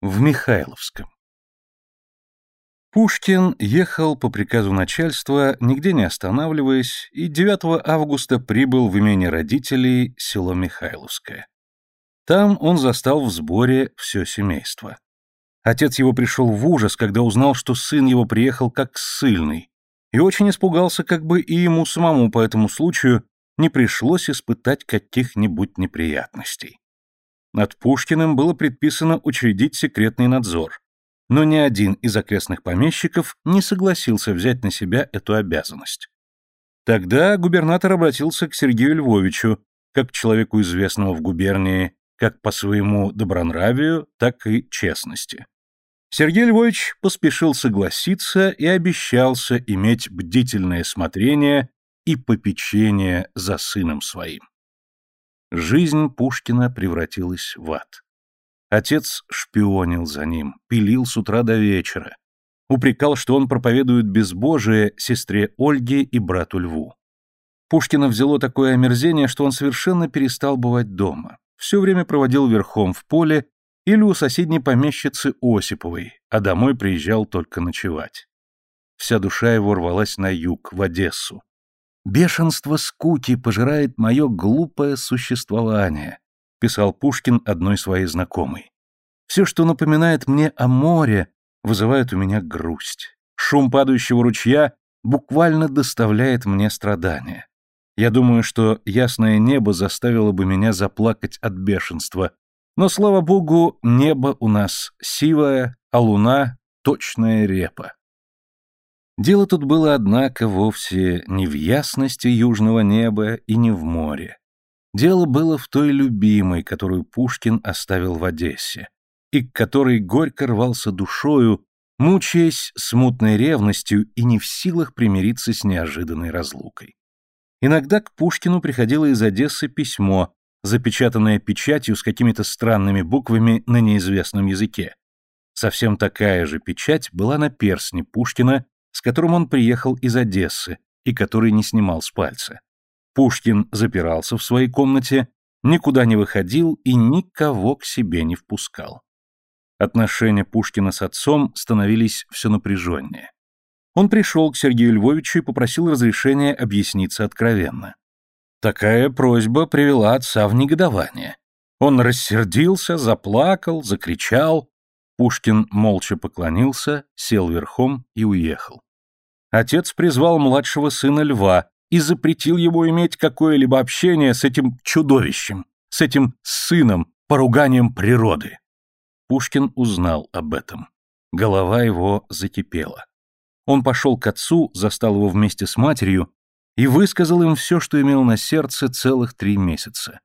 В Михайловском. Пушкин ехал по приказу начальства, нигде не останавливаясь, и 9 августа прибыл в имение родителей село Михайловское. Там он застал в сборе все семейство. Отец его пришел в ужас, когда узнал, что сын его приехал как ссыльный, и очень испугался, как бы и ему самому по этому случаю не пришлось испытать каких-нибудь неприятностей. Над Пушкиным было предписано учредить секретный надзор, но ни один из окрестных помещиков не согласился взять на себя эту обязанность. Тогда губернатор обратился к Сергею Львовичу, как к человеку известного в губернии как по своему добронравию, так и честности. Сергей Львович поспешил согласиться и обещался иметь бдительное смотрение и попечение за сыном своим. Жизнь Пушкина превратилась в ад. Отец шпионил за ним, пилил с утра до вечера, упрекал, что он проповедует безбожие сестре Ольге и брату Льву. Пушкина взяло такое омерзение, что он совершенно перестал бывать дома. Все время проводил верхом в поле или у соседней помещицы Осиповой, а домой приезжал только ночевать. Вся душа его рвалась на юг, в Одессу, «Бешенство скуки пожирает мое глупое существование», писал Пушкин одной своей знакомой. «Все, что напоминает мне о море, вызывает у меня грусть. Шум падающего ручья буквально доставляет мне страдания. Я думаю, что ясное небо заставило бы меня заплакать от бешенства, но, слава богу, небо у нас сивое, а луна — точная репа. Дело тут было, однако, вовсе не в ясности южного неба и не в море. Дело было в той любимой, которую Пушкин оставил в Одессе, и к которой горько рвался душою, мучаясь смутной ревностью и не в силах примириться с неожиданной разлукой. Иногда к Пушкину приходило из Одессы письмо, запечатанное печатью с какими-то странными буквами на неизвестном языке. Совсем такая же печать была на персне Пушкина с которым он приехал из Одессы и который не снимал с пальца. Пушкин запирался в своей комнате, никуда не выходил и никого к себе не впускал. Отношения Пушкина с отцом становились все напряженнее. Он пришел к Сергею Львовичу и попросил разрешения объясниться откровенно. Такая просьба привела отца в негодование. Он рассердился, заплакал, закричал. Пушкин молча поклонился, сел верхом и уехал. Отец призвал младшего сына Льва и запретил ему иметь какое-либо общение с этим чудовищем, с этим сыном, поруганием природы. Пушкин узнал об этом. Голова его закипела. Он пошел к отцу, застал его вместе с матерью и высказал им все, что имел на сердце целых три месяца.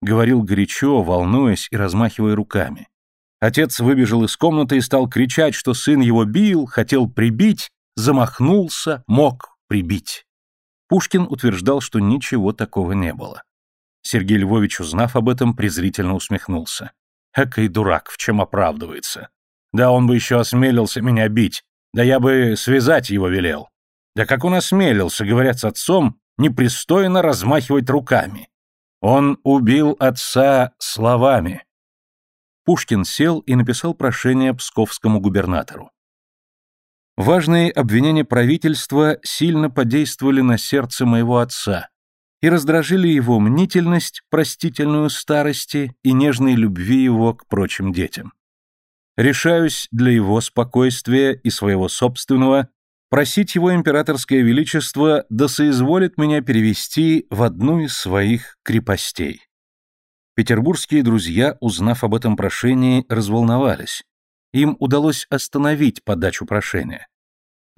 Говорил горячо, волнуясь и размахивая руками. Отец выбежал из комнаты и стал кричать, что сын его бил, хотел прибить, замахнулся, мог прибить. Пушкин утверждал, что ничего такого не было. Сергей Львович, узнав об этом, презрительно усмехнулся. Экой дурак, в чем оправдывается. Да он бы еще осмелился меня бить, да я бы связать его велел. Да как он осмелился, говорят с отцом, непристойно размахивать руками. Он убил отца словами. Пушкин сел и написал прошение псковскому губернатору. Важные обвинения правительства сильно подействовали на сердце моего отца и раздражили его мнительность, простительную старости и нежной любви его к прочим детям. Решаюсь для его спокойствия и своего собственного просить его императорское величество да соизволит меня перевести в одну из своих крепостей. Петербургские друзья, узнав об этом прошении, разволновались. Им удалось остановить подачу прошения.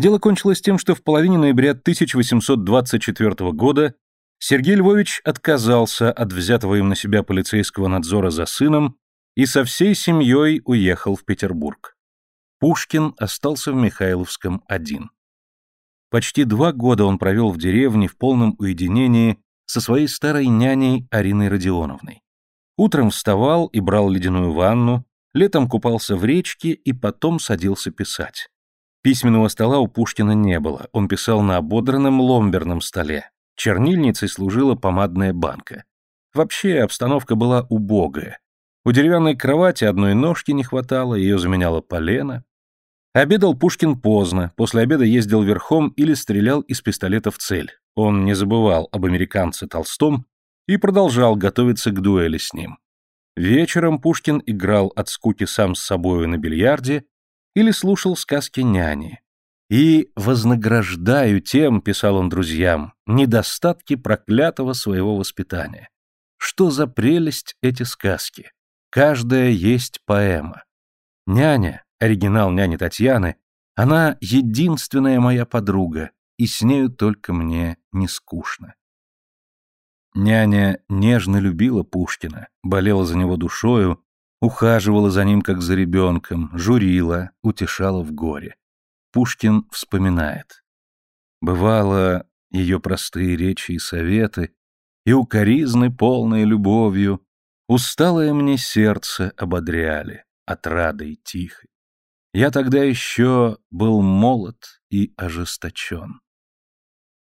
Дело кончилось тем, что в половине ноября 1824 года Сергей Львович отказался от взятого им на себя полицейского надзора за сыном и со всей семьей уехал в Петербург. Пушкин остался в Михайловском один. Почти два года он провел в деревне в полном уединении со своей старой няней Ариной Родионовной. Утром вставал и брал ледяную ванну, летом купался в речке и потом садился писать. Письменного стола у Пушкина не было, он писал на ободранном ломберном столе. Чернильницей служила помадная банка. Вообще обстановка была убогая. У деревянной кровати одной ножки не хватало, ее заменяло полено. Обедал Пушкин поздно, после обеда ездил верхом или стрелял из пистолета в цель. Он не забывал об американце Толстом и продолжал готовиться к дуэли с ним. Вечером Пушкин играл от скуки сам с собою на бильярде или слушал сказки няни. «И вознаграждаю тем, — писал он друзьям, — недостатки проклятого своего воспитания. Что за прелесть эти сказки? Каждая есть поэма. Няня, оригинал няни Татьяны, она единственная моя подруга, и с нею только мне не скучно. Няня нежно любила Пушкина, болела за него душою, ухаживала за ним как за ребенком, журила, утешала в горе. Пушкин вспоминает. Бывало, ее простые речи и советы, и укоризны, полные любовью, усталое мне сердце ободряли, отрадой тихой. Я тогда еще был молод и ожесточен.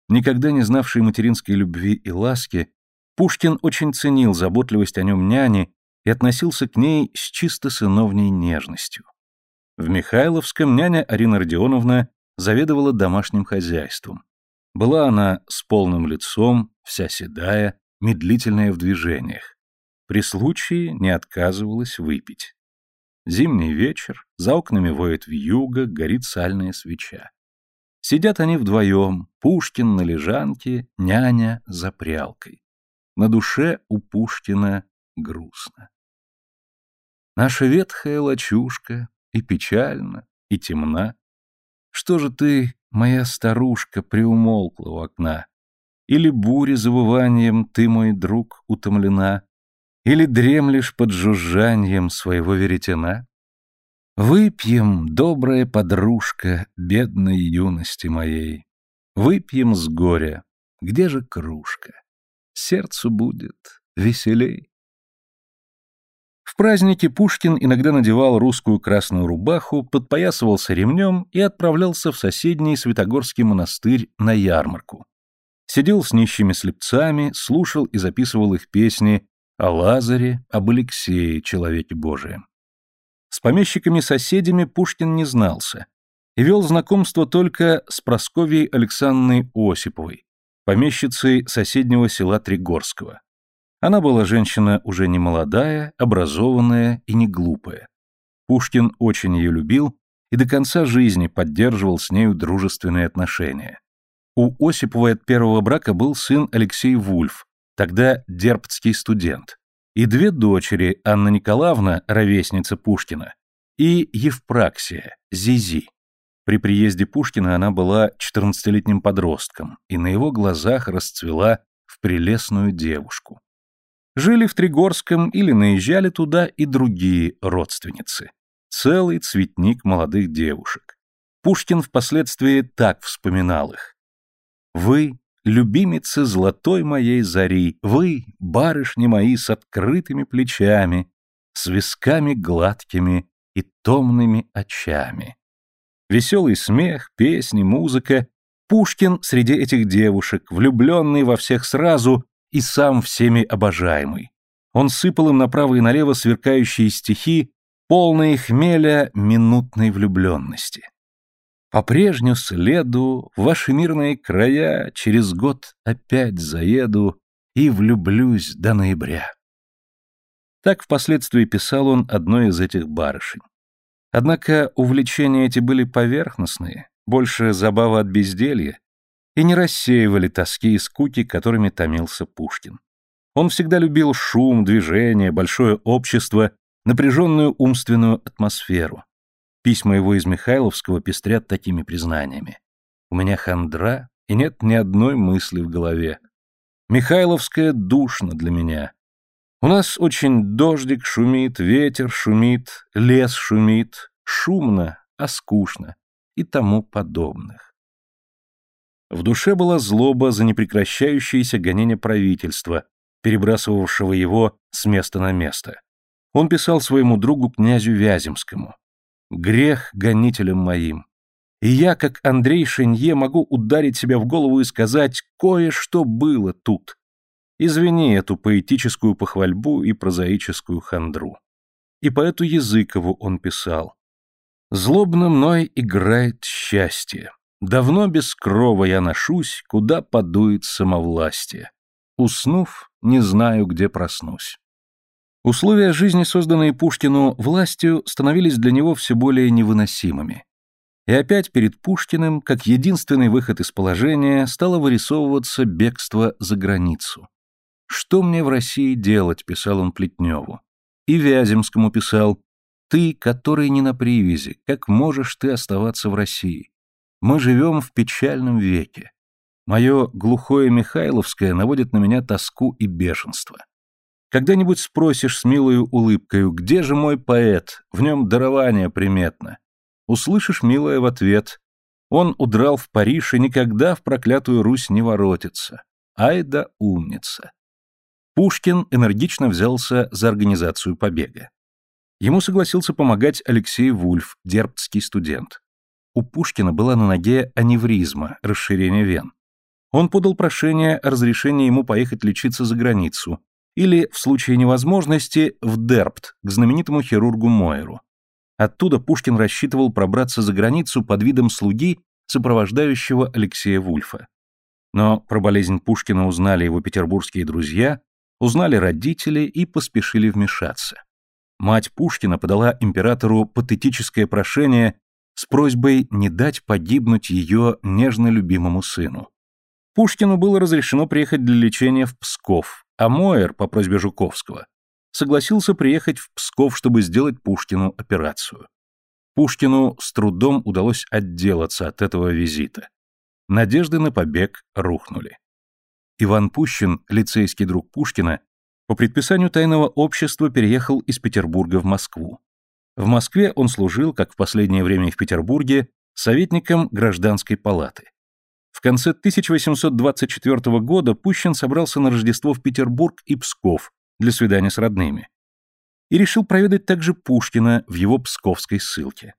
Никогда не знавший материнской любви и ласки, Пушкин очень ценил заботливость о нем няни и относился к ней с чисто сыновней нежностью. В Михайловском няня Арина Родионовна заведовала домашним хозяйством. Была она с полным лицом, вся седая, медлительная в движениях. При случае не отказывалась выпить. Зимний вечер, за окнами воет вьюга, горит сальная свеча. Сидят они вдвоем, Пушкин на лежанке, няня за прялкой. На душе у Пушкина грустно. Наша ветхая лачушка и печальна, и темна. Что же ты, моя старушка, приумолкла у окна? Или бури забыванием ты, мой друг, утомлена? Или дремлешь под жужжанием своего веретена? Выпьем, добрая подружка, бедной юности моей. Выпьем с горя, где же кружка? Сердцу будет веселей. В праздники Пушкин иногда надевал русскую красную рубаху, подпоясывался ремнем и отправлялся в соседний Святогорский монастырь на ярмарку. Сидел с нищими слепцами, слушал и записывал их песни о Лазаре, об Алексее, человеке Божием. С помещиками-соседями Пушкин не знался и вел знакомство только с Просковьей Александрой Осиповой, помещицей соседнего села Тригорского. Она была женщина уже не молодая, образованная и не глупая. Пушкин очень ее любил и до конца жизни поддерживал с нею дружественные отношения. У Осиповой от первого брака был сын Алексей Вульф, тогда дербцкий студент и две дочери, Анна Николаевна, ровесница Пушкина, и Евпраксия, Зизи. При приезде Пушкина она была 14-летним подростком и на его глазах расцвела в прелестную девушку. Жили в Тригорском или наезжали туда и другие родственницы. Целый цветник молодых девушек. Пушкин впоследствии так вспоминал их. «Вы любимицы золотой моей зари, вы, барышни мои с открытыми плечами, с висками гладкими и томными очами. Веселый смех, песни, музыка. Пушкин среди этих девушек, влюбленный во всех сразу и сам всеми обожаемый. Он сыпал им направо и налево сверкающие стихи, полные хмеля минутной влюбленности. По прежню следу в ваши мирные края через год опять заеду и влюблюсь до ноября. Так впоследствии писал он одной из этих барышень. Однако увлечения эти были поверхностные, больше забава от безделья, и не рассеивали тоски и скуки, которыми томился Пушкин. Он всегда любил шум, движение, большое общество, напряженную умственную атмосферу. Письма его из Михайловского пестрят такими признаниями. У меня хандра, и нет ни одной мысли в голове. Михайловская душно для меня. У нас очень дождик шумит, ветер шумит, лес шумит, шумно, а скучно и тому подобных. В душе была злоба за непрекращающееся гонение правительства, перебрасывавшего его с места на место. Он писал своему другу князю Вяземскому грех гонителям моим. И я, как Андрей Шенье, могу ударить себя в голову и сказать, кое-что было тут. Извини эту поэтическую похвальбу и прозаическую хандру. И поэту Языкову он писал. «Злобно мной играет счастье. Давно без крова я ношусь, куда подует самовластие. Уснув, не знаю, где проснусь». Условия жизни, созданные Пушкину властью, становились для него все более невыносимыми. И опять перед Пушкиным, как единственный выход из положения, стало вырисовываться бегство за границу. «Что мне в России делать?» — писал он Плетневу. И Вяземскому писал «Ты, который не на привязи, как можешь ты оставаться в России? Мы живем в печальном веке. Мое глухое Михайловское наводит на меня тоску и бешенство. Когда-нибудь спросишь с милою улыбкою, где же мой поэт, в нем дарование приметно. Услышишь, милая, в ответ, он удрал в Париж и никогда в проклятую Русь не воротится. Ай да умница. Пушкин энергично взялся за организацию побега. Ему согласился помогать Алексей Вульф, дербцкий студент. У Пушкина была на ноге аневризма, расширение вен. Он подал прошение о разрешении ему поехать лечиться за границу, или, в случае невозможности, в Дербт, к знаменитому хирургу Мойеру. Оттуда Пушкин рассчитывал пробраться за границу под видом слуги, сопровождающего Алексея Вульфа. Но про болезнь Пушкина узнали его петербургские друзья, узнали родители и поспешили вмешаться. Мать Пушкина подала императору патетическое прошение с просьбой не дать погибнуть ее нежно любимому сыну. Пушкину было разрешено приехать для лечения в Псков, а Моер, по просьбе Жуковского, согласился приехать в Псков, чтобы сделать Пушкину операцию. Пушкину с трудом удалось отделаться от этого визита. Надежды на побег рухнули. Иван Пущин, лицейский друг Пушкина, по предписанию тайного общества переехал из Петербурга в Москву. В Москве он служил, как в последнее время и в Петербурге, советником гражданской палаты. В конце 1824 года Пущин собрался на Рождество в Петербург и Псков для свидания с родными. И решил проведать также Пушкина в его псковской ссылке.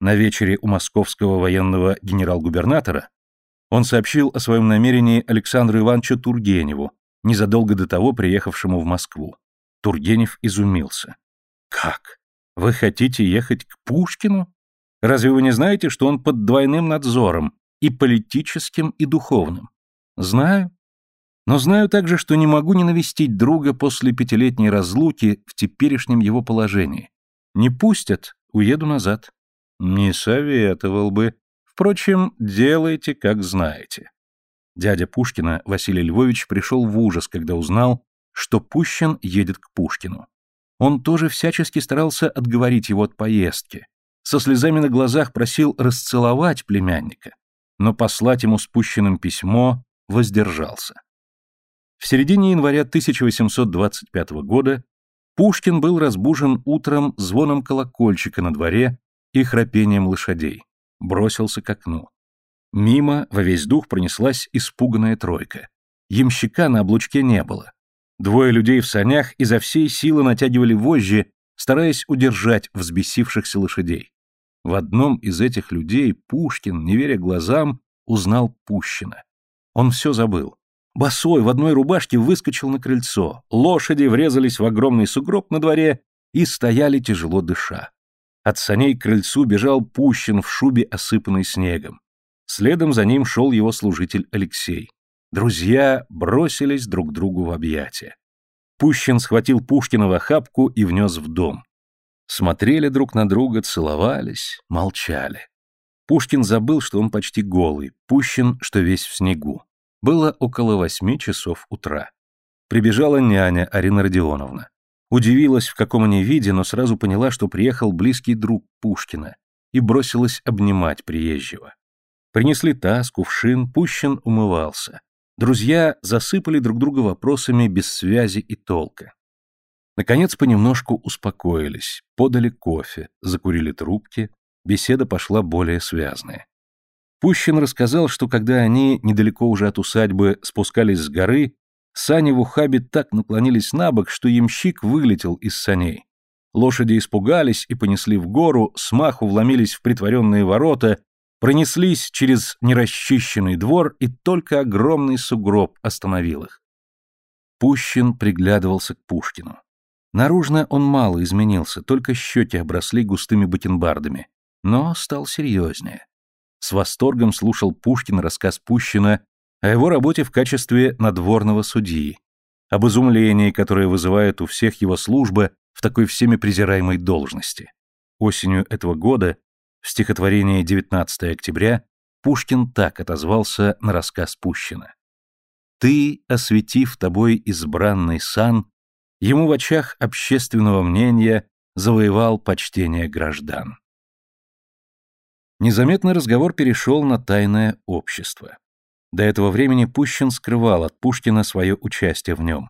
На вечере у московского военного генерал-губернатора он сообщил о своем намерении Александру Ивановичу Тургеневу, незадолго до того приехавшему в Москву. Тургенев изумился. «Как? Вы хотите ехать к Пушкину? Разве вы не знаете, что он под двойным надзором, и политическим, и духовным. Знаю. Но знаю также, что не могу не навестить друга после пятилетней разлуки в теперешнем его положении. Не пустят, уеду назад. Не советовал бы. Впрочем, делайте, как знаете. Дядя Пушкина, Василий Львович, пришел в ужас, когда узнал, что Пущин едет к Пушкину. Он тоже всячески старался отговорить его от поездки. Со слезами на глазах просил расцеловать племянника но послать ему спущенным письмо воздержался. В середине января 1825 года Пушкин был разбужен утром звоном колокольчика на дворе и храпением лошадей. Бросился к окну. Мимо во весь дух пронеслась испуганная тройка. Ямщика на облучке не было. Двое людей в санях изо всей силы натягивали вожжи, стараясь удержать взбесившихся лошадей. В одном из этих людей Пушкин, не веря глазам, узнал Пущина. Он все забыл. Босой в одной рубашке выскочил на крыльцо, лошади врезались в огромный сугроб на дворе и стояли тяжело дыша. От саней к крыльцу бежал Пущин в шубе, осыпанной снегом. Следом за ним шел его служитель Алексей. Друзья бросились друг другу в объятия. Пущин схватил Пушкина в охапку и внес в дом. Смотрели друг на друга, целовались, молчали. Пушкин забыл, что он почти голый, Пущин, что весь в снегу. Было около восьми часов утра. Прибежала няня Арина Родионовна. Удивилась, в каком они виде, но сразу поняла, что приехал близкий друг Пушкина, и бросилась обнимать приезжего. Принесли таз, кувшин, Пущин умывался. Друзья засыпали друг друга вопросами без связи и толка. Наконец понемножку успокоились, подали кофе, закурили трубки, беседа пошла более связная. Пущин рассказал, что когда они, недалеко уже от усадьбы, спускались с горы, сани в ухабе так наклонились на бок, что ямщик вылетел из саней. Лошади испугались и понесли в гору, смаху вломились в притворенные ворота, пронеслись через нерасчищенный двор, и только огромный сугроб остановил их. Пущин приглядывался к Пушкину. Наружно он мало изменился, только щеки обросли густыми бакенбардами, но стал серьезнее. С восторгом слушал Пушкин рассказ Пущина о его работе в качестве надворного судьи, об изумлении, которое вызывает у всех его служба в такой всеми презираемой должности. Осенью этого года, в стихотворении «19 октября», Пушкин так отозвался на рассказ Пущина. «Ты, осветив тобой избранный сан, ему в очах общественного мнения завоевал почтение граждан». Незаметно разговор перешел на тайное общество. До этого времени Пущин скрывал от Пушкина свое участие в нем.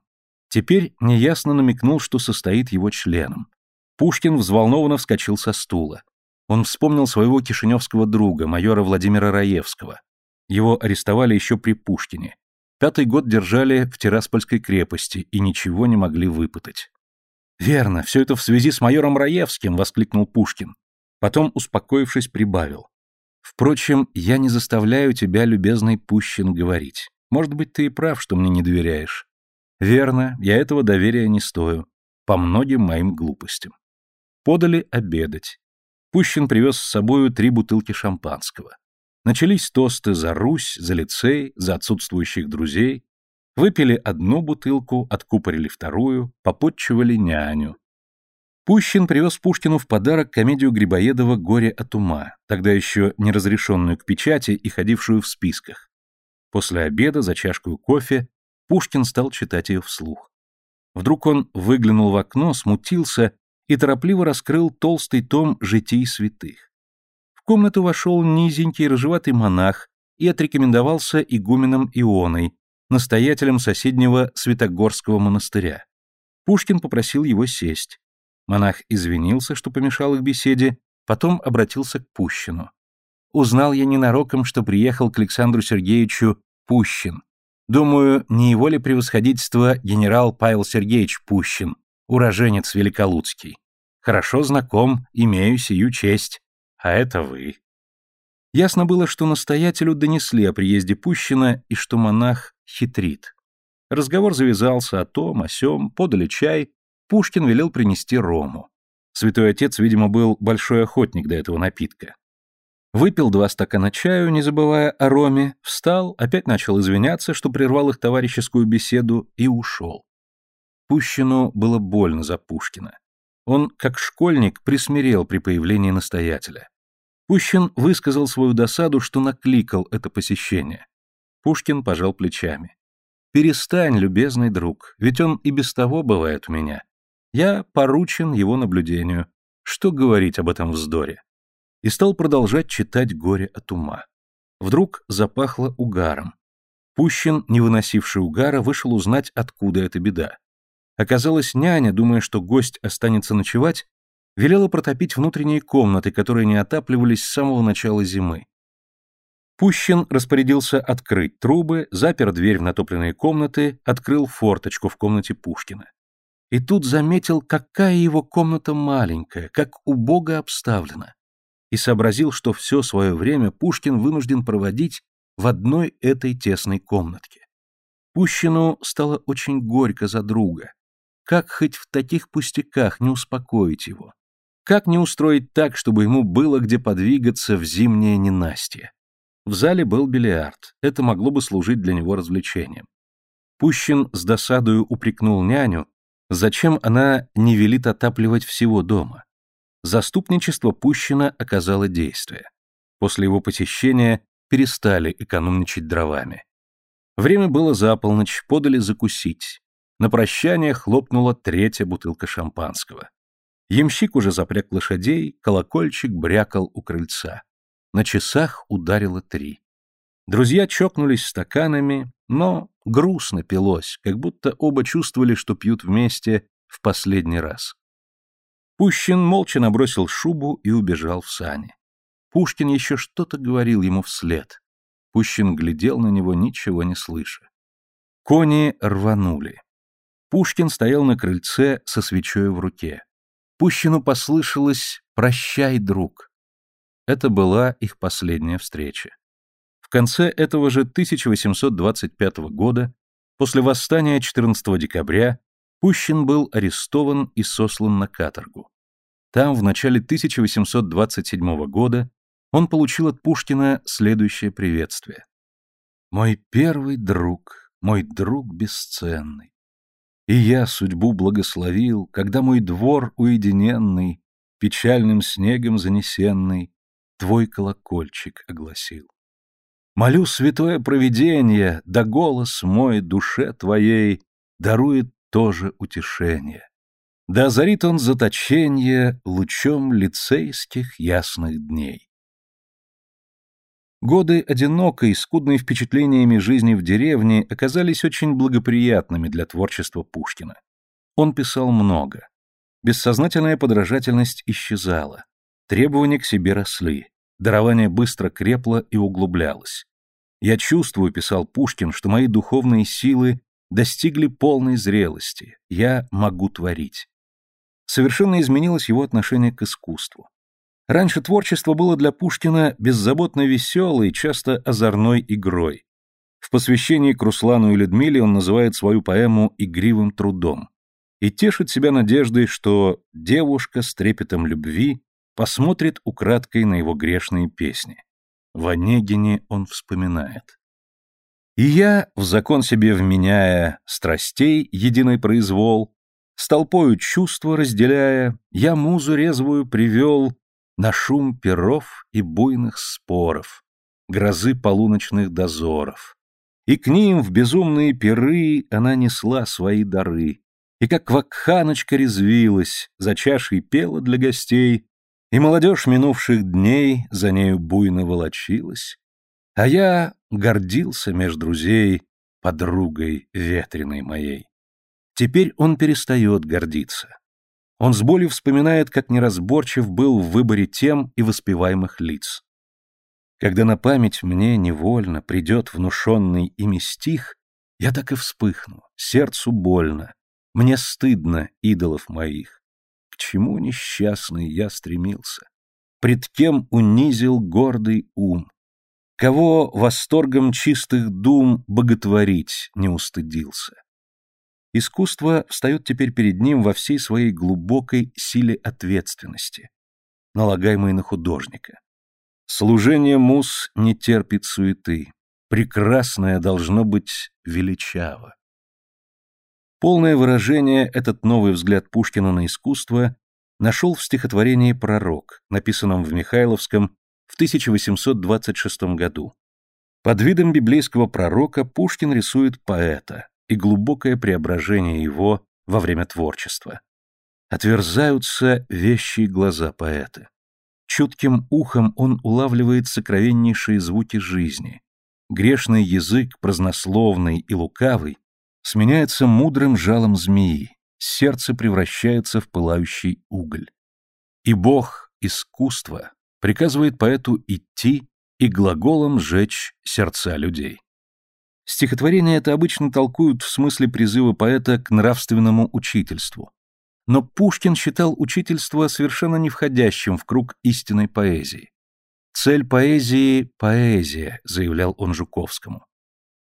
Теперь неясно намекнул, что состоит его членом. Пушкин взволнованно вскочил со стула. Он вспомнил своего кишиневского друга, майора Владимира Раевского. Его арестовали еще при Пушкине. Пятый год держали в Тираспольской крепости и ничего не могли выпытать. «Верно, все это в связи с майором Раевским!» — воскликнул Пушкин. Потом, успокоившись, прибавил. «Впрочем, я не заставляю тебя, любезный Пущин, говорить. Может быть, ты и прав, что мне не доверяешь. Верно, я этого доверия не стою. По многим моим глупостям. Подали обедать. Пущин привез с собою три бутылки шампанского. Начались тосты за Русь, за лицей, за отсутствующих друзей. Выпили одну бутылку, откупорили вторую, попотчевали няню. Пущин привез Пушкину в подарок комедию Грибоедова «Горе от ума», тогда еще не разрешенную к печати и ходившую в списках. После обеда за чашку кофе Пушкин стал читать ее вслух. Вдруг он выглянул в окно, смутился и торопливо раскрыл толстый том «Житий святых». Комнату вошел низенький рыжеватый монах и отрекомендовался игуменом Ионой, настоятелем соседнего Святогорского монастыря. Пушкин попросил его сесть. Монах извинился, что помешал их беседе, потом обратился к Пущину. «Узнал я ненароком, что приехал к Александру Сергеевичу Пущин. Думаю, не его ли превосходительство генерал Павел Сергеевич Пущин, уроженец Великолуцкий. Хорошо знаком, имею сию честь. А это вы. Ясно было, что настоятелю донесли о приезде Пущина и что монах хитрит. Разговор завязался о том, о сём, подали чай, Пушкин велел принести рому. Святой отец, видимо, был большой охотник до этого напитка. Выпил два стакана чаю, не забывая о роме, встал, опять начал извиняться, что прервал их товарищескую беседу, и ушел. Пущину было больно за Пушкина. Он, как школьник, присмирел при появлении настоятеля. Пущин высказал свою досаду, что накликал это посещение. Пушкин пожал плечами. «Перестань, любезный друг, ведь он и без того бывает у меня. Я поручен его наблюдению. Что говорить об этом вздоре?» И стал продолжать читать «Горе от ума». Вдруг запахло угаром. Пущин, не выносивший угара, вышел узнать, откуда эта беда. Оказалось, няня, думая, что гость останется ночевать, велела протопить внутренние комнаты, которые не отапливались с самого начала зимы. Пущин распорядился открыть трубы, запер дверь в натопленные комнаты, открыл форточку в комнате Пушкина. И тут заметил, какая его комната маленькая, как убого обставлена. И сообразил, что все свое время Пушкин вынужден проводить в одной этой тесной комнатке. Пущину стало очень горько за друга, как хоть в таких пустяках не успокоить его? Как не устроить так, чтобы ему было где подвигаться в зимнее ненастье? В зале был бильярд, это могло бы служить для него развлечением. Пущин с досадою упрекнул няню, зачем она не велит отапливать всего дома. Заступничество Пущина оказало действие. После его посещения перестали экономничать дровами. Время было за полночь, подали закусить. На прощание хлопнула третья бутылка шампанского. Ямщик уже запряг лошадей, колокольчик брякал у крыльца. На часах ударило три. Друзья чокнулись стаканами, но грустно пилось, как будто оба чувствовали, что пьют вместе в последний раз. Пущин молча набросил шубу и убежал в сани. Пушкин еще что-то говорил ему вслед. Пущин глядел на него, ничего не слыша. Кони рванули. Пушкин стоял на крыльце со свечой в руке. Пущину послышалось «Прощай, друг». Это была их последняя встреча. В конце этого же 1825 года После восстания 14 декабря Пущин был арестован и сослан на каторгу. Там в начале 1827 года он получил от Пушкина следующее приветствие. «Мой первый друг, мой друг бесценный, и я судьбу благословил, когда мой двор уединенный, печальным снегом занесенный, твой колокольчик огласил. Молю святое провидение, да голос мой душе твоей дарует тоже утешение. Да озарит он заточение лучом лицейских ясных дней. Годы одинокой, скудной впечатлениями жизни в деревне оказались очень благоприятными для творчества Пушкина. Он писал много. Бессознательная подражательность исчезала. Требования к себе росли. Дарование быстро крепло и углублялось. «Я чувствую», — писал Пушкин, — «что мои духовные силы достигли полной зрелости. Я могу творить». Совершенно изменилось его отношение к искусству. Раньше творчество было для Пушкина беззаботно веселой, часто озорной игрой. В посвящении к Руслану и Людмиле он называет свою поэму «игривым трудом» и тешит себя надеждой, что девушка с трепетом любви посмотрит украдкой на его грешные песни. В Онегине он вспоминает. «И я, в закон себе вменяя страстей единый произвол, с толпою чувства разделяя, я музу резвую привел на шум перов и буйных споров, грозы полуночных дозоров. И к ним в безумные пиры она несла свои дары, и как вакханочка резвилась, за чашей пела для гостей, и молодежь минувших дней за нею буйно волочилась, а я гордился меж друзей подругой ветреной моей. Теперь он перестает гордиться. Он с болью вспоминает, как неразборчив был в выборе тем и воспеваемых лиц. Когда на память мне невольно придет внушенный ими стих, я так и вспыхну, сердцу больно, мне стыдно идолов моих. К чему несчастный я стремился? Пред кем унизил гордый ум? Кого восторгом чистых дум боготворить не устыдился? Искусство встает теперь перед ним во всей своей глубокой силе ответственности, налагаемой на художника. Служение мус не терпит суеты, прекрасное должно быть величаво. Полное выражение этот новый взгляд Пушкина на искусство нашел в стихотворении «Пророк», написанном в Михайловском в 1826 году. Под видом библейского пророка Пушкин рисует поэта и глубокое преображение его во время творчества. Отверзаются вещие глаза поэта. Чутким ухом он улавливает сокровеннейшие звуки жизни. Грешный язык, празднословный и лукавый, сменяется мудрым жалом змеи, сердце превращается в пылающий уголь. И Бог, искусство, приказывает поэту идти и глаголом сжечь сердца людей. Стихотворение это обычно толкуют в смысле призыва поэта к нравственному учительству. Но Пушкин считал учительство совершенно не входящим в круг истинной поэзии. «Цель поэзии — поэзия», — заявлял он Жуковскому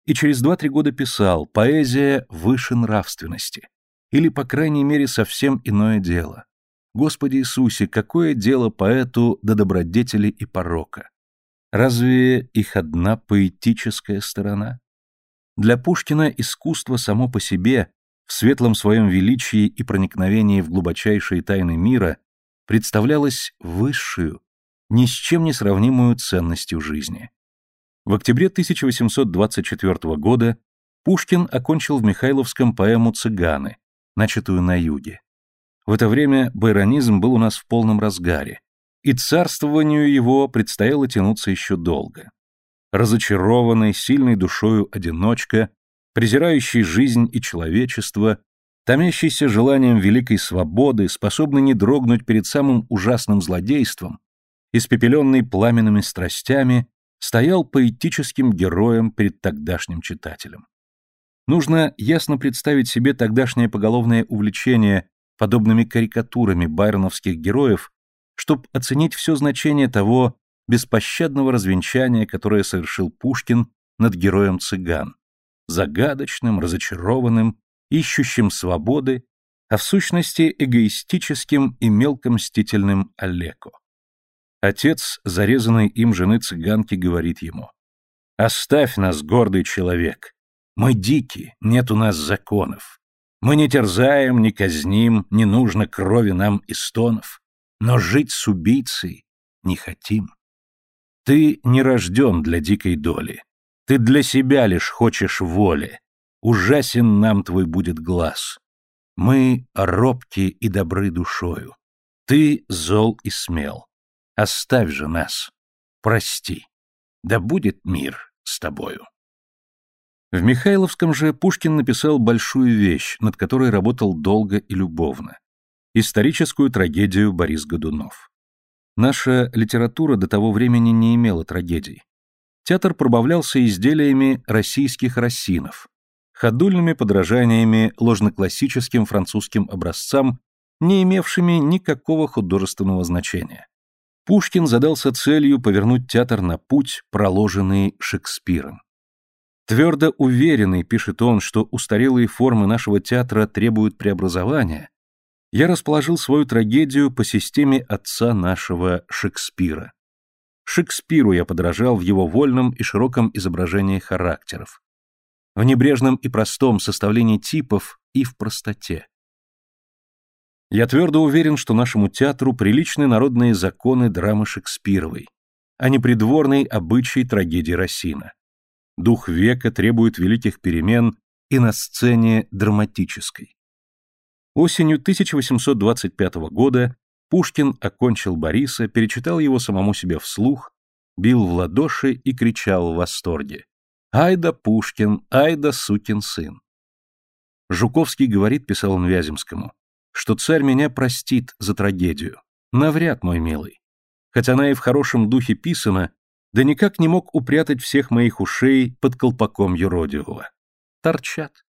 и через два-три года писал «Поэзия выше нравственности» или, по крайней мере, совсем иное дело. Господи Иисусе, какое дело поэту до добродетели и порока? Разве их одна поэтическая сторона? Для Пушкина искусство само по себе, в светлом своем величии и проникновении в глубочайшие тайны мира, представлялось высшую, ни с чем не сравнимую ценностью жизни. В октябре 1824 года Пушкин окончил в Михайловском поэму «Цыганы», начатую на юге. В это время байронизм был у нас в полном разгаре, и царствованию его предстояло тянуться еще долго. Разочарованный, сильной душою одиночка, презирающий жизнь и человечество, томящийся желанием великой свободы, способный не дрогнуть перед самым ужасным злодейством, испепеленный пламенными страстями, стоял поэтическим героем перед тогдашним читателем. Нужно ясно представить себе тогдашнее поголовное увлечение подобными карикатурами байроновских героев, чтобы оценить все значение того беспощадного развенчания, которое совершил Пушкин над героем цыган, загадочным, разочарованным, ищущим свободы, а в сущности эгоистическим и мелкомстительным Олеко. Отец, зарезанный им жены цыганки, говорит ему, «Оставь нас, гордый человек. Мы дики, нет у нас законов. Мы не терзаем, не казним, не нужно крови нам и стонов. Но жить с убийцей не хотим. Ты не рожден для дикой доли. Ты для себя лишь хочешь воли. Ужасен нам твой будет глаз. Мы робки и добры душою. Ты зол и смел. Оставь же нас. Прости. Да будет мир с тобою. В Михайловском же Пушкин написал большую вещь, над которой работал долго и любовно. Историческую трагедию Борис Годунов. Наша литература до того времени не имела трагедий. Театр пробавлялся изделиями российских рассинов, ходульными подражаниями ложноклассическим французским образцам, не имевшими никакого художественного значения. Пушкин задался целью повернуть театр на путь, проложенный Шекспиром. Твердо уверенный, пишет он, что устарелые формы нашего театра требуют преобразования, я расположил свою трагедию по системе отца нашего Шекспира. Шекспиру я подражал в его вольном и широком изображении характеров, в небрежном и простом составлении типов и в простоте. Я твердо уверен, что нашему театру приличны народные законы драмы Шекспировой, а не придворный обычай трагедии Рассина. Дух века требует великих перемен и на сцене драматической. Осенью 1825 года Пушкин окончил Бориса, перечитал его самому себе вслух, бил в ладоши и кричал в восторге. «Ай да Пушкин, ай да сукин сын!» Жуковский говорит, писал он Вяземскому, что царь меня простит за трагедию. Навряд, мой милый. Хотя она и в хорошем духе писана, да никак не мог упрятать всех моих ушей под колпаком юродивого. Торчат.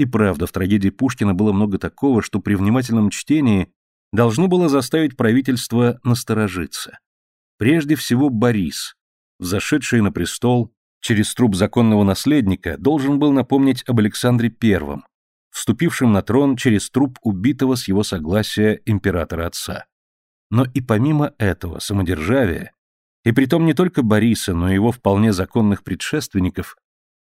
И правда, в трагедии Пушкина было много такого, что при внимательном чтении должно было заставить правительство насторожиться. Прежде всего Борис, зашедший на престол через труп законного наследника, должен был напомнить об Александре I, вступившем на трон через труп убитого с его согласия императора-отца. Но и помимо этого самодержавия, и притом не только Бориса, но и его вполне законных предшественников,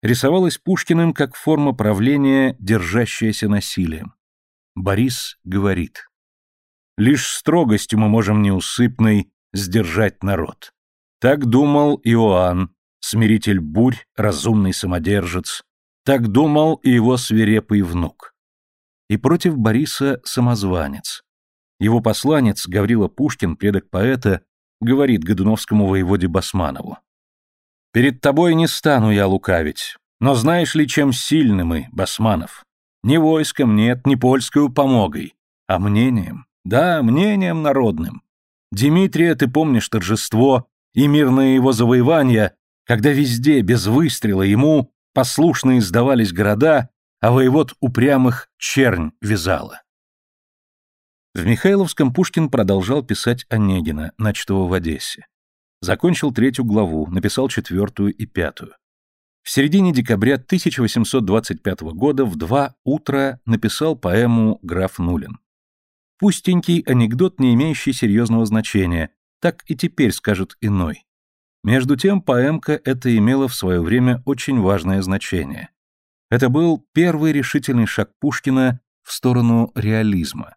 рисовалось Пушкиным как форма правления, держащаяся насилием. Борис говорит, «Лишь строгостью мы можем неусыпной сдержать народ. Так думал Иоанн, смиритель бурь, разумный самодержец, так думал и его свирепый внук. И против Бориса самозванец. Его посланец, Гаврила Пушкин, предок поэта, говорит Годуновскому воеводе Басманову. Перед тобой не стану я лукавить. Но знаешь ли, чем сильны мы, Басманов? Ни войском нет, ни польскую помогой, а мнением. Да, мнением народным. Дмитрия, ты помнишь торжество и мирное его завоевание, когда везде, без выстрела ему, послушные сдавались города, а воевод упрямых чернь вязала. В Михайловском Пушкин продолжал писать Онегина, начатого в Одессе. Закончил третью главу, написал четвертую и пятую. В середине декабря 1825 года в два утра написал поэму «Граф Нулин». Пустенький анекдот, не имеющий серьезного значения, так и теперь скажет иной. Между тем, поэмка это имела в свое время очень важное значение. Это был первый решительный шаг Пушкина в сторону реализма.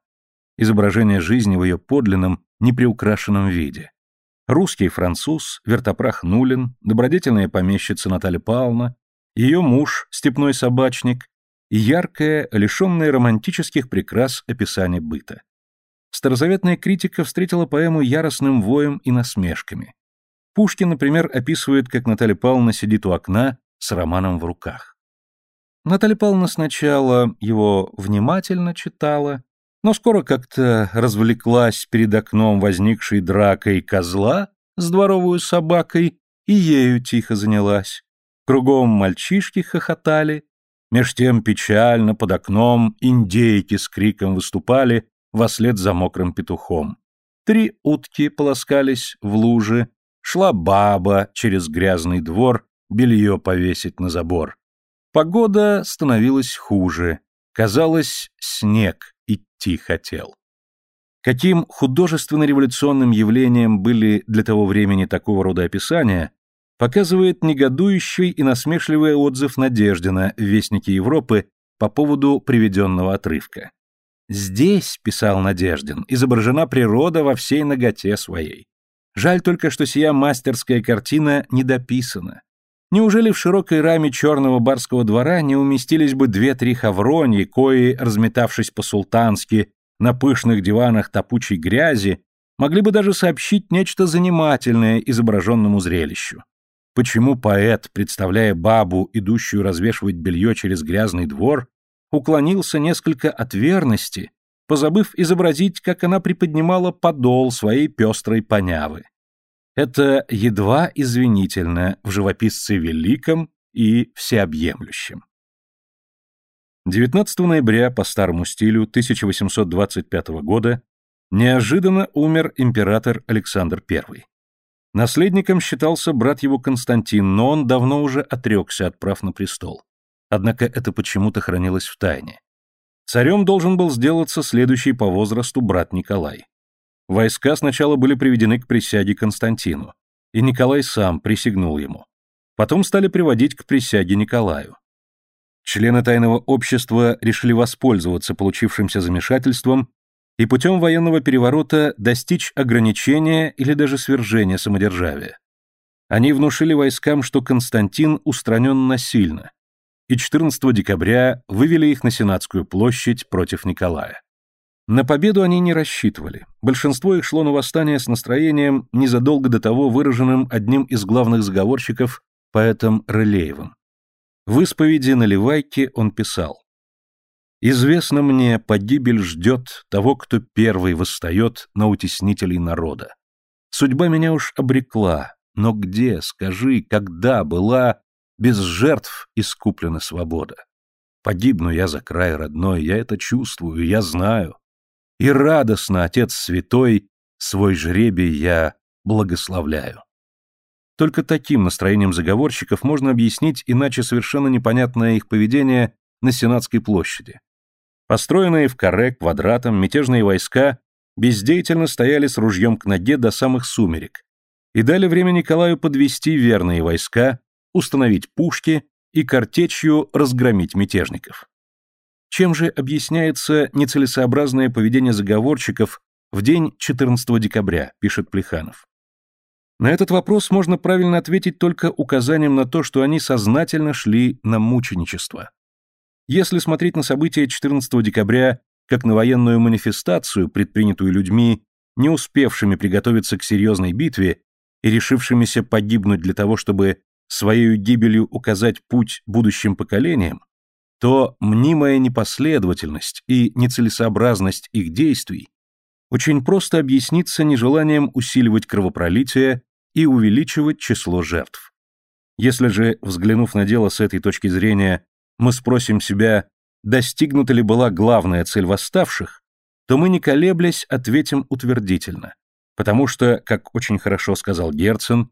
Изображение жизни в ее подлинном, неприукрашенном виде. Русский француз, вертопрах Нулин, добродетельная помещица Наталья Павловна, ее муж, степной собачник, и яркое, лишенное романтических прикрас описание быта. Старозаветная критика встретила поэму яростным воем и насмешками. Пушкин, например, описывает, как Наталья Павловна сидит у окна с романом в руках. Наталья Павловна сначала его внимательно читала, но скоро как-то развлеклась перед окном возникшей дракой козла с дворовую собакой и ею тихо занялась. Кругом мальчишки хохотали, меж тем печально под окном индейки с криком выступали вслед за мокрым петухом. Три утки полоскались в луже, шла баба через грязный двор белье повесить на забор. Погода становилась хуже. Казалось, снег идти хотел. Каким художественно-революционным явлением были для того времени такого рода описания, показывает негодующий и насмешливый отзыв Надеждина в Вестнике Европы по поводу приведенного отрывка. «Здесь, — писал Надеждин, — изображена природа во всей ноготе своей. Жаль только, что сия мастерская картина недописана. Неужели в широкой раме черного барского двора не уместились бы две-три хавроньи, кои, разметавшись по-султански, на пышных диванах топучей грязи, могли бы даже сообщить нечто занимательное изображенному зрелищу? Почему поэт, представляя бабу, идущую развешивать белье через грязный двор, уклонился несколько от верности, позабыв изобразить, как она приподнимала подол своей пестрой понявы? Это едва извинительно в живописце великом и всеобъемлющем. 19 ноября по старому стилю 1825 года неожиданно умер император Александр I. Наследником считался брат его Константин, но он давно уже отрекся от прав на престол. Однако это почему-то хранилось в тайне. Царем должен был сделаться следующий по возрасту брат Николай. Войска сначала были приведены к присяге Константину, и Николай сам присягнул ему. Потом стали приводить к присяге Николаю. Члены тайного общества решили воспользоваться получившимся замешательством и путем военного переворота достичь ограничения или даже свержения самодержавия. Они внушили войскам, что Константин устранен насильно, и 14 декабря вывели их на Сенатскую площадь против Николая. На победу они не рассчитывали. Большинство их шло на восстание с настроением, незадолго до того выраженным одним из главных заговорщиков, поэтом Рылеевым. В исповеди на Ливайке он писал Известно мне, погибель ждет того, кто первый восстает на утеснителей народа. Судьба меня уж обрекла, но где, скажи, когда была без жертв искуплена свобода? Погибну я за край родной, я это чувствую, я знаю. И радостно, Отец Святой, свой жребий я благословляю. Только таким настроением заговорщиков можно объяснить иначе совершенно непонятное их поведение на Сенатской площади. Построенные в каре квадратом мятежные войска бездеятельно стояли с ружьем к ноге до самых сумерек и дали время Николаю подвести верные войска, установить пушки и картечью разгромить мятежников. Чем же объясняется нецелесообразное поведение заговорщиков в день 14 декабря, пишет Плеханов. На этот вопрос можно правильно ответить только указанием на то, что они сознательно шли на мученичество. Если смотреть на события 14 декабря как на военную манифестацию, предпринятую людьми, не успевшими приготовиться к серьезной битве и решившимися погибнуть для того, чтобы своей гибелью указать путь будущим поколениям, то мнимая непоследовательность и нецелесообразность их действий очень просто объяснится нежеланием усиливать кровопролитие и увеличивать число жертв. Если же, взглянув на дело с этой точки зрения, мы спросим себя, достигнута ли была главная цель восставших, то мы, не колеблясь, ответим утвердительно. Потому что, как очень хорошо сказал Герцен,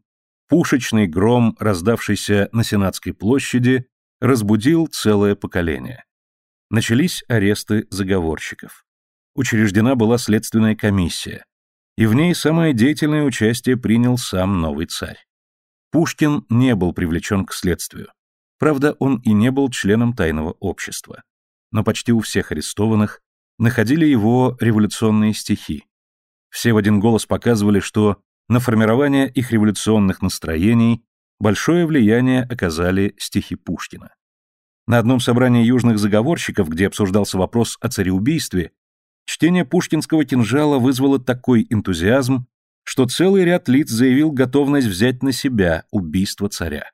пушечный гром, раздавшийся на Сенатской площади, разбудил целое поколение. Начались аресты заговорщиков. Учреждена была следственная комиссия, и в ней самое деятельное участие принял сам новый царь. Пушкин не был привлечен к следствию. Правда, он и не был членом тайного общества. Но почти у всех арестованных находили его революционные стихи. Все в один голос показывали, что на формирование их революционных настроений большое влияние оказали стихи Пушкина. На одном собрании южных заговорщиков, где обсуждался вопрос о цареубийстве, чтение пушкинского кинжала вызвало такой энтузиазм, что целый ряд лиц заявил готовность взять на себя убийство царя.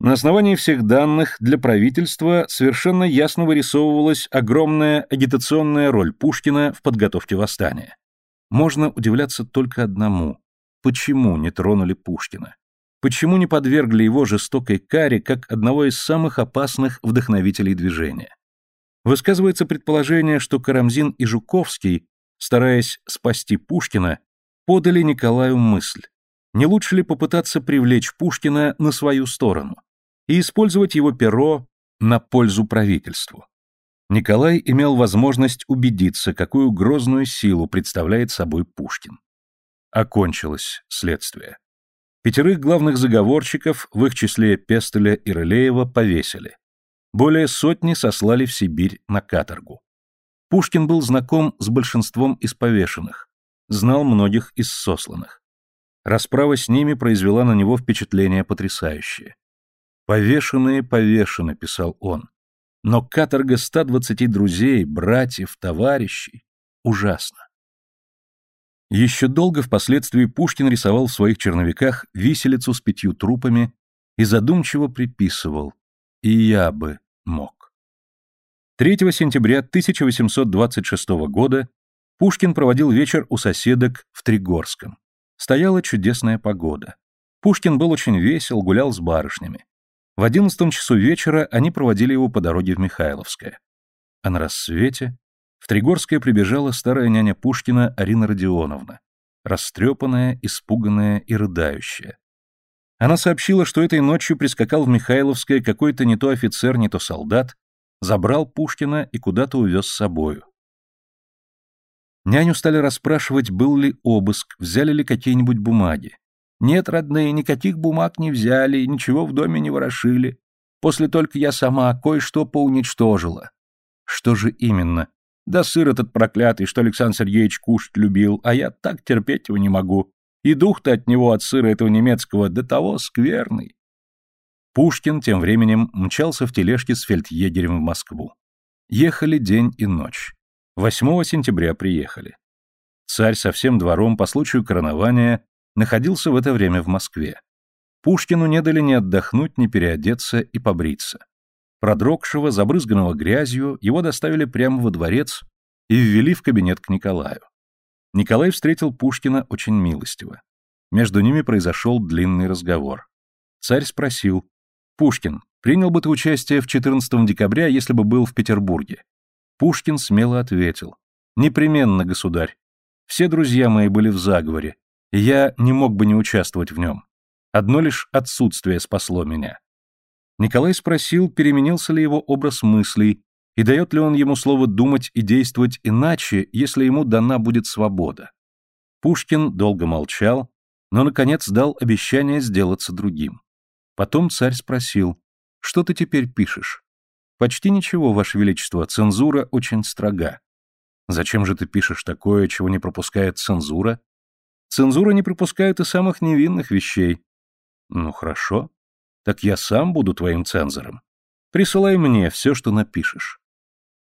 На основании всех данных для правительства совершенно ясно вырисовывалась огромная агитационная роль Пушкина в подготовке восстания. Можно удивляться только одному. Почему не тронули Пушкина? Почему не подвергли его жестокой каре как одного из самых опасных вдохновителей движения? Высказывается предположение, что Карамзин и Жуковский, стараясь спасти Пушкина, подали Николаю мысль. Не лучше ли попытаться привлечь Пушкина на свою сторону? и использовать его перо на пользу правительству. Николай имел возможность убедиться, какую грозную силу представляет собой Пушкин. Окончилось следствие. Пятерых главных заговорщиков, в их числе Пестеля и Рылеева, повесили. Более сотни сослали в Сибирь на каторгу. Пушкин был знаком с большинством из повешенных, знал многих из сосланных. Расправа с ними произвела на него впечатление потрясающее. «Повешенные повешены», — писал он. Но каторга 120 друзей, братьев, товарищей ужасно. Еще долго впоследствии Пушкин рисовал в своих черновиках виселицу с пятью трупами и задумчиво приписывал «И я бы мог». 3 сентября 1826 года Пушкин проводил вечер у соседок в Тригорском. Стояла чудесная погода. Пушкин был очень весел, гулял с барышнями. В одиннадцатом часу вечера они проводили его по дороге в Михайловское. А на рассвете в Тригорское прибежала старая няня Пушкина Арина Родионовна, растрепанная, испуганная и рыдающая. Она сообщила, что этой ночью прискакал в Михайловское какой-то не то офицер, не то солдат, забрал Пушкина и куда-то увез с собою. Няню стали расспрашивать, был ли обыск, взяли ли какие-нибудь бумаги. Нет, родные, никаких бумаг не взяли, ничего в доме не ворошили. После только я сама кое-что поуничтожила. Что же именно? Да сыр этот проклятый, что Александр Сергеевич кушать любил, а я так терпеть его не могу. И дух-то от него, от сыра этого немецкого, до того скверный. Пушкин тем временем мчался в тележке с фельдъегерем в Москву. Ехали день и ночь. 8 сентября приехали. Царь со всем двором по случаю коронования находился в это время в Москве. Пушкину не дали ни отдохнуть, ни переодеться и побриться. Продрогшего, забрызганного грязью, его доставили прямо во дворец и ввели в кабинет к Николаю. Николай встретил Пушкина очень милостиво. Между ними произошел длинный разговор. Царь спросил, «Пушкин, принял бы ты участие в 14 декабря, если бы был в Петербурге?» Пушкин смело ответил, «Непременно, государь. Все друзья мои были в заговоре, я не мог бы не участвовать в нем. Одно лишь отсутствие спасло меня. Николай спросил, переменился ли его образ мыслей, и дает ли он ему слово думать и действовать иначе, если ему дана будет свобода. Пушкин долго молчал, но, наконец, дал обещание сделаться другим. Потом царь спросил, «Что ты теперь пишешь?» «Почти ничего, Ваше Величество, цензура очень строга». «Зачем же ты пишешь такое, чего не пропускает цензура?» Цензура не пропускает и самых невинных вещей. Ну хорошо. Так я сам буду твоим цензором. Присылай мне все, что напишешь.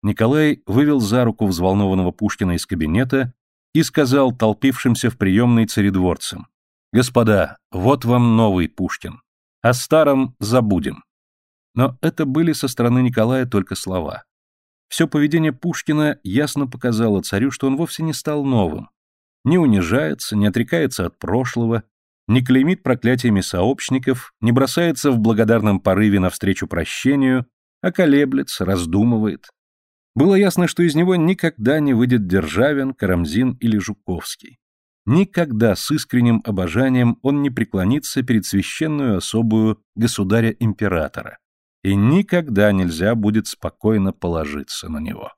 Николай вывел за руку взволнованного Пушкина из кабинета и сказал толпившимся в приемной царедворцам. «Господа, вот вам новый Пушкин. О старом забудем». Но это были со стороны Николая только слова. Все поведение Пушкина ясно показало царю, что он вовсе не стал новым, не унижается, не отрекается от прошлого, не клеймит проклятиями сообщников, не бросается в благодарном порыве навстречу прощению, а колеблется, раздумывает. Было ясно, что из него никогда не выйдет Державин, Карамзин или Жуковский. Никогда с искренним обожанием он не преклонится перед священную особую государя-императора. И никогда нельзя будет спокойно положиться на него.